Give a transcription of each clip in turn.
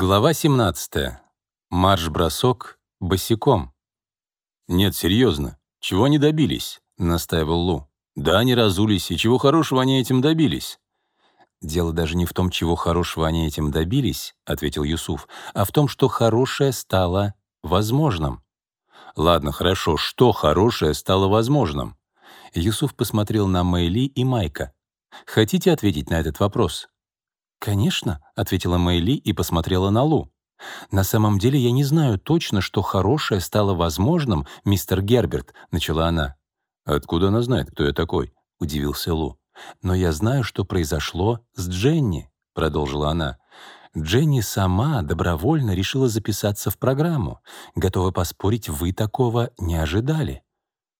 Глава 17. Марш-бросок босиком. «Нет, серьезно, чего они добились?» — настаивал Лу. «Да, они разулись, и чего хорошего они этим добились?» «Дело даже не в том, чего хорошего они этим добились», — ответил Юсуф, «а в том, что хорошее стало возможным». «Ладно, хорошо, что хорошее стало возможным?» Юсуф посмотрел на Мэйли и Майка. «Хотите ответить на этот вопрос?» «Конечно», — ответила Мэйли и посмотрела на Лу. «На самом деле я не знаю точно, что хорошее стало возможным, мистер Герберт», — начала она. «Откуда она знает, кто я такой?» — удивился Лу. «Но я знаю, что произошло с Дженни», — продолжила она. «Дженни сама добровольно решила записаться в программу. Готова поспорить, вы такого не ожидали».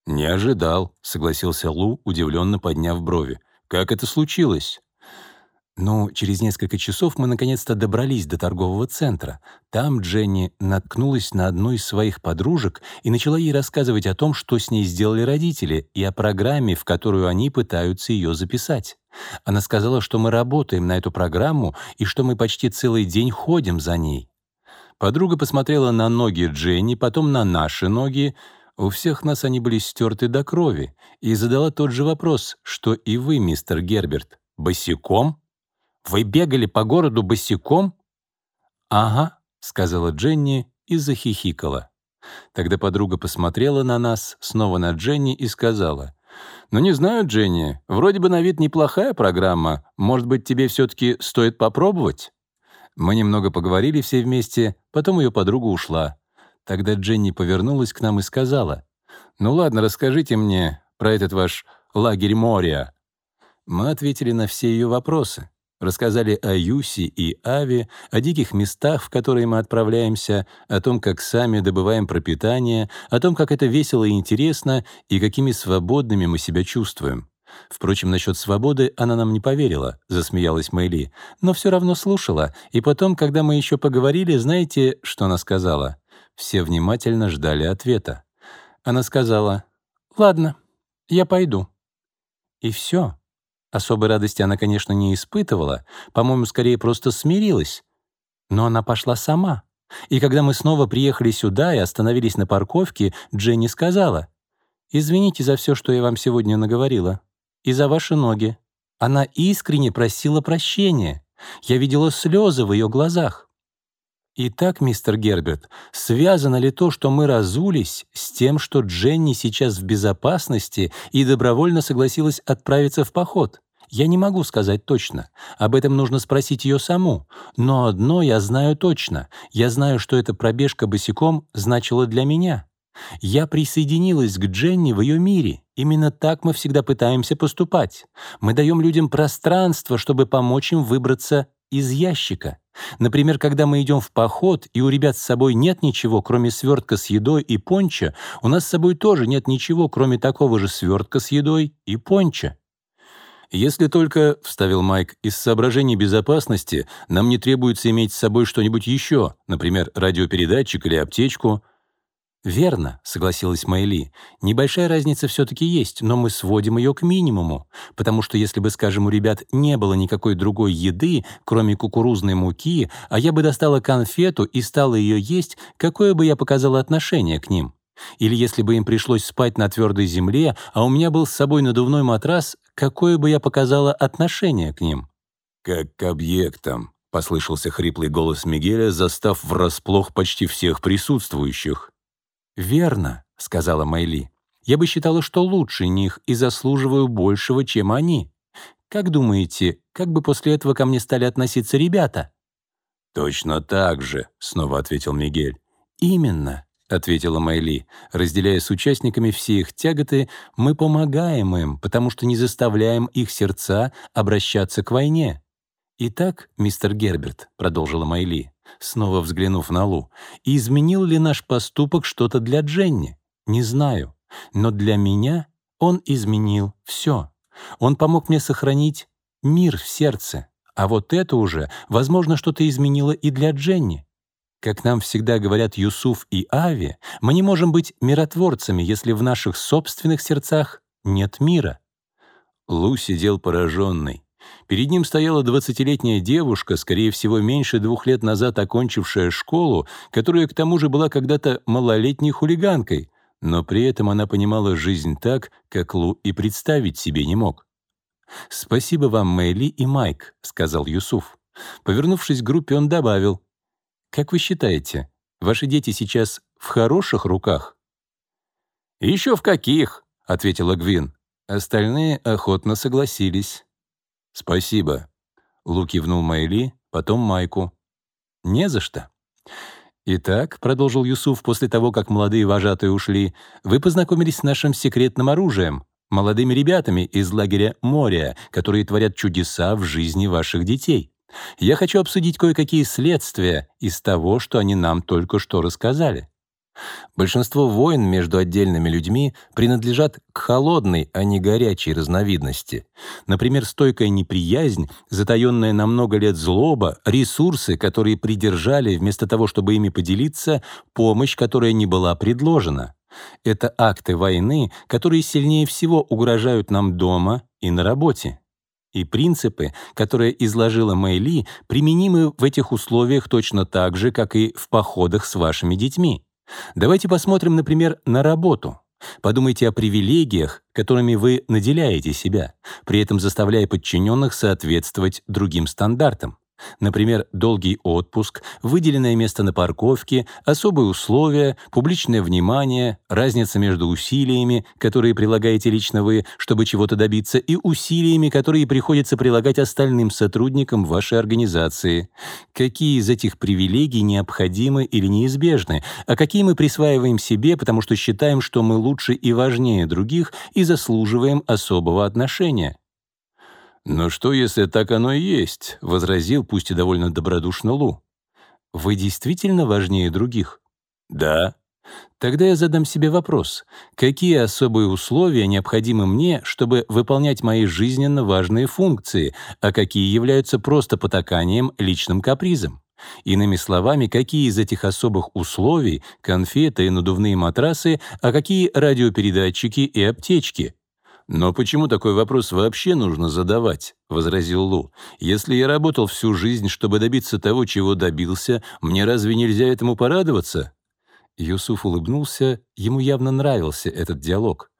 «Не ожидал», — согласился Лу, удивленно подняв брови. «Как это случилось?» Но через несколько часов мы наконец-то добрались до торгового центра. Там Дженни наткнулась на одну из своих подружек и начала ей рассказывать о том, что с ней сделали родители, и о программе, в которую они пытаются ее записать. Она сказала, что мы работаем на эту программу и что мы почти целый день ходим за ней. Подруга посмотрела на ноги Дженни, потом на наши ноги. У всех нас они были стерты до крови, и задала тот же вопрос, что и вы, мистер Герберт, босиком? Вы бегали по городу босиком?» «Ага», — сказала Дженни и захихикала. Тогда подруга посмотрела на нас, снова на Дженни и сказала, «Ну не знаю, Дженни, вроде бы на вид неплохая программа. Может быть, тебе все-таки стоит попробовать?» Мы немного поговорили все вместе, потом ее подруга ушла. Тогда Дженни повернулась к нам и сказала, «Ну ладно, расскажите мне про этот ваш лагерь моря». Мы ответили на все ее вопросы. Рассказали о Юси и Аве, о диких местах, в которые мы отправляемся, о том, как сами добываем пропитание, о том, как это весело и интересно, и какими свободными мы себя чувствуем. Впрочем, насчет свободы она нам не поверила, засмеялась Мэйли, но все равно слушала, и потом, когда мы еще поговорили, знаете, что она сказала? Все внимательно ждали ответа. Она сказала, «Ладно, я пойду». И все. Особой радости она, конечно, не испытывала, по-моему, скорее просто смирилась. Но она пошла сама. И когда мы снова приехали сюда и остановились на парковке, Дженни сказала, «Извините за все, что я вам сегодня наговорила. И за ваши ноги». Она искренне просила прощения. Я видела слезы в ее глазах. Итак, мистер Герберт, связано ли то, что мы разулись, с тем, что Дженни сейчас в безопасности и добровольно согласилась отправиться в поход? Я не могу сказать точно. Об этом нужно спросить ее саму. Но одно я знаю точно. Я знаю, что эта пробежка босиком значила для меня. Я присоединилась к Дженни в ее мире. Именно так мы всегда пытаемся поступать. Мы даем людям пространство, чтобы помочь им выбраться из ящика. Например, когда мы идем в поход, и у ребят с собой нет ничего, кроме свертка с едой и понча, у нас с собой тоже нет ничего, кроме такого же свертка с едой и понча. «Если только, — вставил Майк, — из соображений безопасности нам не требуется иметь с собой что-нибудь еще, например, радиопередатчик или аптечку». «Верно», — согласилась Майли. «Небольшая разница все-таки есть, но мы сводим ее к минимуму, потому что если бы, скажем, у ребят не было никакой другой еды, кроме кукурузной муки, а я бы достала конфету и стала ее есть, какое бы я показала отношение к ним? Или если бы им пришлось спать на твердой земле, а у меня был с собой надувной матрас, какое бы я показала отношение к ним?» «Как к объектам», — послышался хриплый голос Мигеля, застав врасплох почти всех присутствующих. «Верно», — сказала Майли. «Я бы считала, что лучше них и заслуживаю большего, чем они. Как думаете, как бы после этого ко мне стали относиться ребята?» «Точно так же», — снова ответил Мигель. «Именно», — ответила Майли. «Разделяя с участниками все их тяготы, мы помогаем им, потому что не заставляем их сердца обращаться к войне». «Итак, мистер Герберт», — продолжила Майли, снова взглянув на Лу, «изменил ли наш поступок что-то для Дженни? Не знаю. Но для меня он изменил все. Он помог мне сохранить мир в сердце. А вот это уже, возможно, что-то изменило и для Дженни. Как нам всегда говорят Юсуф и Ави, мы не можем быть миротворцами, если в наших собственных сердцах нет мира. Лу сидел пораженный. Перед ним стояла двадцатилетняя девушка, скорее всего, меньше двух лет назад окончившая школу, которая к тому же была когда-то малолетней хулиганкой, но при этом она понимала жизнь так, как Лу и представить себе не мог. «Спасибо вам, Мэйли и Майк», — сказал Юсуф. Повернувшись к группе, он добавил, «Как вы считаете, ваши дети сейчас в хороших руках?» «Еще в каких?» — ответила Гвин. Остальные охотно согласились. «Спасибо», — Лу кивнул Майли, потом Майку. «Не за что». «Итак», — продолжил Юсуф после того, как молодые вожатые ушли, «вы познакомились с нашим секретным оружием, молодыми ребятами из лагеря Моря, которые творят чудеса в жизни ваших детей. Я хочу обсудить кое-какие следствия из того, что они нам только что рассказали. Большинство войн между отдельными людьми принадлежат к холодной, а не горячей разновидности. Например, стойкая неприязнь, затаенная на много лет злоба, ресурсы, которые придержали вместо того, чтобы ими поделиться, помощь, которая не была предложена. Это акты войны, которые сильнее всего угрожают нам дома и на работе. И принципы, которые изложила Мэйли, применимы в этих условиях точно так же, как и в походах с вашими детьми. Давайте посмотрим, например, на работу. Подумайте о привилегиях, которыми вы наделяете себя, при этом заставляя подчиненных соответствовать другим стандартам. Например, долгий отпуск, выделенное место на парковке, особые условия, публичное внимание, разница между усилиями, которые прилагаете лично вы, чтобы чего-то добиться, и усилиями, которые приходится прилагать остальным сотрудникам вашей организации. Какие из этих привилегий необходимы или неизбежны, а какие мы присваиваем себе, потому что считаем, что мы лучше и важнее других и заслуживаем особого отношения. «Но что, если так оно и есть?» — возразил, пусть и довольно добродушно Лу. «Вы действительно важнее других?» «Да». Тогда я задам себе вопрос, какие особые условия необходимы мне, чтобы выполнять мои жизненно важные функции, а какие являются просто потаканием личным капризом? Иными словами, какие из этих особых условий — конфеты и надувные матрасы, а какие — радиопередатчики и аптечки — «Но почему такой вопрос вообще нужно задавать?» — возразил Лу. «Если я работал всю жизнь, чтобы добиться того, чего добился, мне разве нельзя этому порадоваться?» Юсуф улыбнулся, ему явно нравился этот диалог.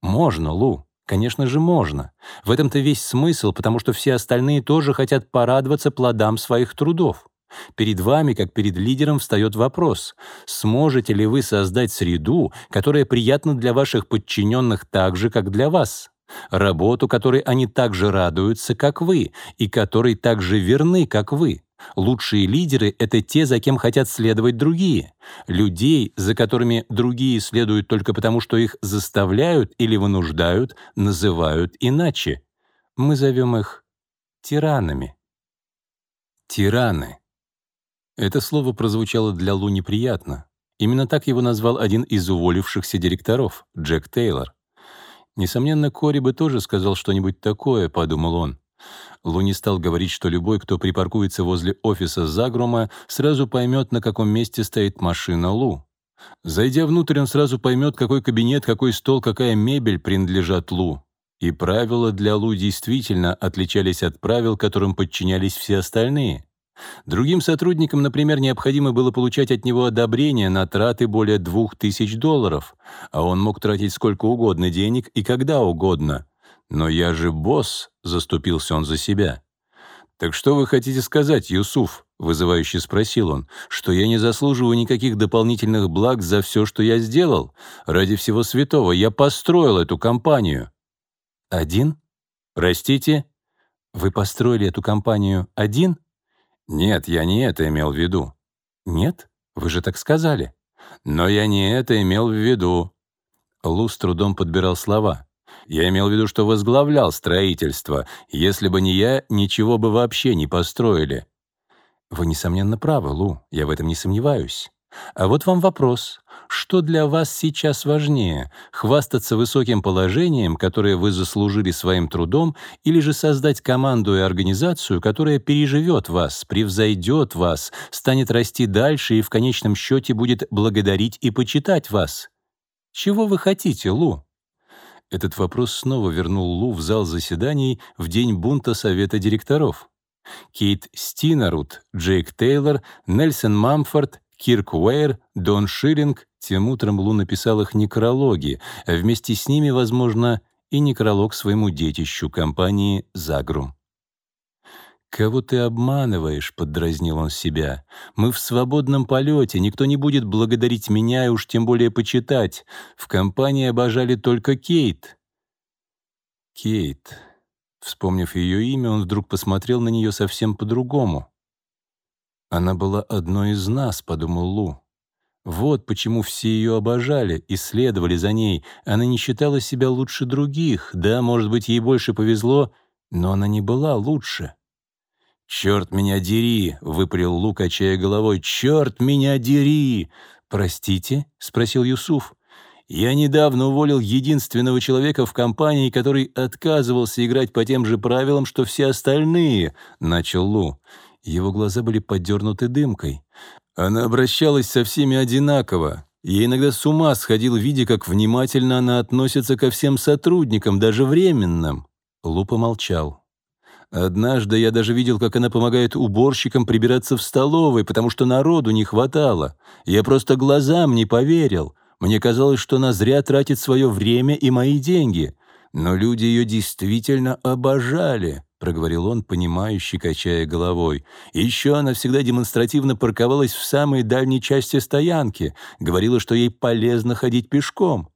«Можно, Лу, конечно же, можно. В этом-то весь смысл, потому что все остальные тоже хотят порадоваться плодам своих трудов. Перед вами, как перед лидером, встает вопрос, сможете ли вы создать среду, которая приятна для ваших подчиненных так же, как для вас? Работу, которой они так же радуются, как вы, и которой так же верны, как вы. Лучшие лидеры — это те, за кем хотят следовать другие. Людей, за которыми другие следуют только потому, что их заставляют или вынуждают, называют иначе. Мы зовем их тиранами. Тираны. Это слово прозвучало для Лу неприятно. Именно так его назвал один из уволившихся директоров, Джек Тейлор. Несомненно, Кори бы тоже сказал что-нибудь такое, подумал он. Лу не стал говорить, что любой, кто припаркуется возле офиса Загрума, сразу поймет, на каком месте стоит машина Лу. Зайдя внутрь, он сразу поймет, какой кабинет, какой стол, какая мебель принадлежат Лу. И правила для Лу действительно отличались от правил, которым подчинялись все остальные. Другим сотрудникам, например, необходимо было получать от него одобрение на траты более 2000 долларов, а он мог тратить сколько угодно денег и когда угодно. «Но я же босс», — заступился он за себя. «Так что вы хотите сказать, Юсуф?» — вызывающе спросил он, «что я не заслуживаю никаких дополнительных благ за все, что я сделал? Ради всего святого я построил эту компанию». «Один? Простите? Вы построили эту компанию один?» «Нет, я не это имел в виду». «Нет? Вы же так сказали». «Но я не это имел в виду». Лу с трудом подбирал слова. «Я имел в виду, что возглавлял строительство. Если бы не я, ничего бы вообще не построили». «Вы, несомненно, правы, Лу, я в этом не сомневаюсь. А вот вам вопрос. Что для вас сейчас важнее — хвастаться высоким положением, которое вы заслужили своим трудом, или же создать команду и организацию, которая переживет вас, превзойдет вас, станет расти дальше и в конечном счете будет благодарить и почитать вас? Чего вы хотите, Лу? Этот вопрос снова вернул Лу в зал заседаний в день бунта Совета директоров. Кейт Стинарут, Джейк Тейлор, Нельсон Мамфорд, Кирк Уэйр, Дон Шиллинг. Тем утром написал их некрологи, а вместе с ними, возможно, и некролог своему детищу, компании «Загрум». «Кого ты обманываешь?» — поддразнил он себя. «Мы в свободном полете, никто не будет благодарить меня и уж тем более почитать. В компании обожали только Кейт». «Кейт». Вспомнив ее имя, он вдруг посмотрел на нее совсем по-другому. «Она была одной из нас», — подумал Лу. Вот почему все ее обожали и следовали за ней. Она не считала себя лучше других. Да, может быть, ей больше повезло, но она не была лучше. «Черт меня дери!» — выпалил Лу, качая головой. «Черт меня дери!» «Простите?» — спросил Юсуф. «Я недавно уволил единственного человека в компании, который отказывался играть по тем же правилам, что все остальные», — начал Лу. Его глаза были подернуты дымкой. Она обращалась со всеми одинаково. Я иногда с ума сходил, видя, как внимательно она относится ко всем сотрудникам, даже временным. Лу помолчал. Однажды я даже видел, как она помогает уборщикам прибираться в столовой, потому что народу не хватало. Я просто глазам не поверил. Мне казалось, что она зря тратит свое время и мои деньги. Но люди ее действительно обожали, — проговорил он, понимающе качая головой. Еще она всегда демонстративно парковалась в самой дальней части стоянки, говорила, что ей полезно ходить пешком.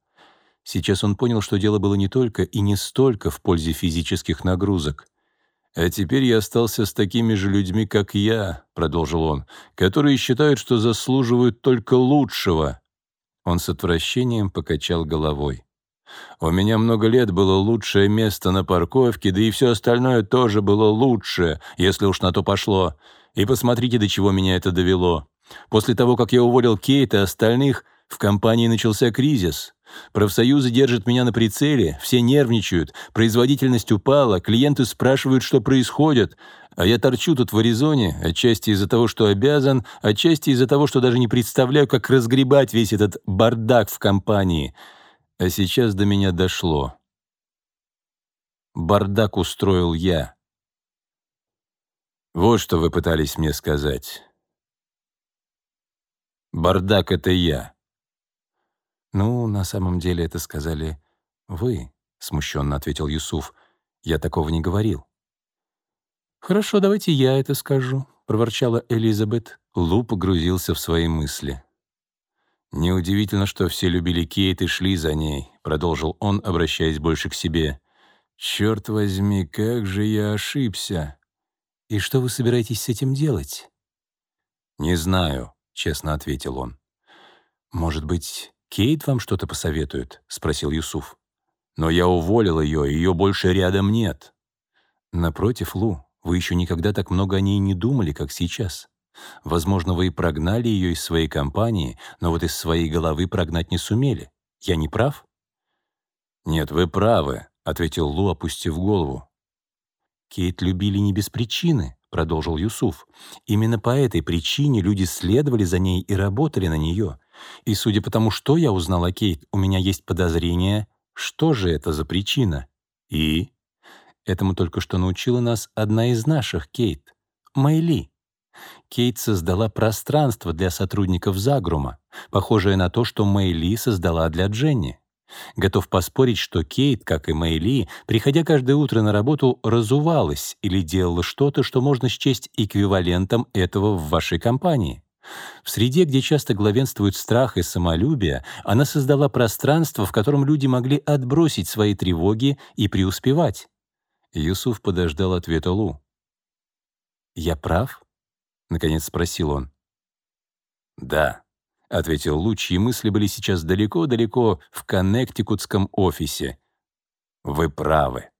Сейчас он понял, что дело было не только и не столько в пользе физических нагрузок. «А теперь я остался с такими же людьми, как я», — продолжил он, «которые считают, что заслуживают только лучшего». Он с отвращением покачал головой. «У меня много лет было лучшее место на парковке, да и все остальное тоже было лучше, если уж на то пошло. И посмотрите, до чего меня это довело. После того, как я уволил Кейта и остальных, в компании начался кризис. Профсоюзы держат меня на прицеле, все нервничают, производительность упала, клиенты спрашивают, что происходит, а я торчу тут в Аризоне, отчасти из-за того, что обязан, отчасти из-за того, что даже не представляю, как разгребать весь этот бардак в компании. А сейчас до меня дошло. Бардак устроил я. Вот что вы пытались мне сказать. Бардак — это я. «Ну, на самом деле это сказали вы», — смущенно ответил Юсуф. «Я такого не говорил». «Хорошо, давайте я это скажу», — проворчала Элизабет. Лу погрузился в свои мысли. «Неудивительно, что все любили Кейт и шли за ней», — продолжил он, обращаясь больше к себе. «Черт возьми, как же я ошибся!» «И что вы собираетесь с этим делать?» «Не знаю», — честно ответил он. «Может быть, «Кейт вам что-то посоветует?» — спросил Юсуф. «Но я уволил ее, ее больше рядом нет». «Напротив, Лу, вы еще никогда так много о ней не думали, как сейчас. Возможно, вы и прогнали ее из своей компании, но вот из своей головы прогнать не сумели. Я не прав?» «Нет, вы правы», — ответил Лу, опустив голову. «Кейт любили не без причины», — продолжил Юсуф. «Именно по этой причине люди следовали за ней и работали на нее. И судя по тому, что я узнал о Кейт, у меня есть подозрение, что же это за причина. И этому только что научила нас одна из наших Кейт, Майли. Кейт создала пространство для сотрудников Загрума, похожее на то, что Мэйли создала для Дженни. Готов поспорить, что Кейт, как и Мэйли, приходя каждое утро на работу, разувалась или делала что-то, что можно счесть эквивалентом этого в вашей компании. В среде, где часто главенствуют страх и самолюбие, она создала пространство, в котором люди могли отбросить свои тревоги и преуспевать. Юсуф подождал ответа Лу. «Я прав?» — наконец спросил он. «Да», — ответил Лу, чьи мысли были сейчас далеко-далеко в коннектикутском офисе. «Вы правы».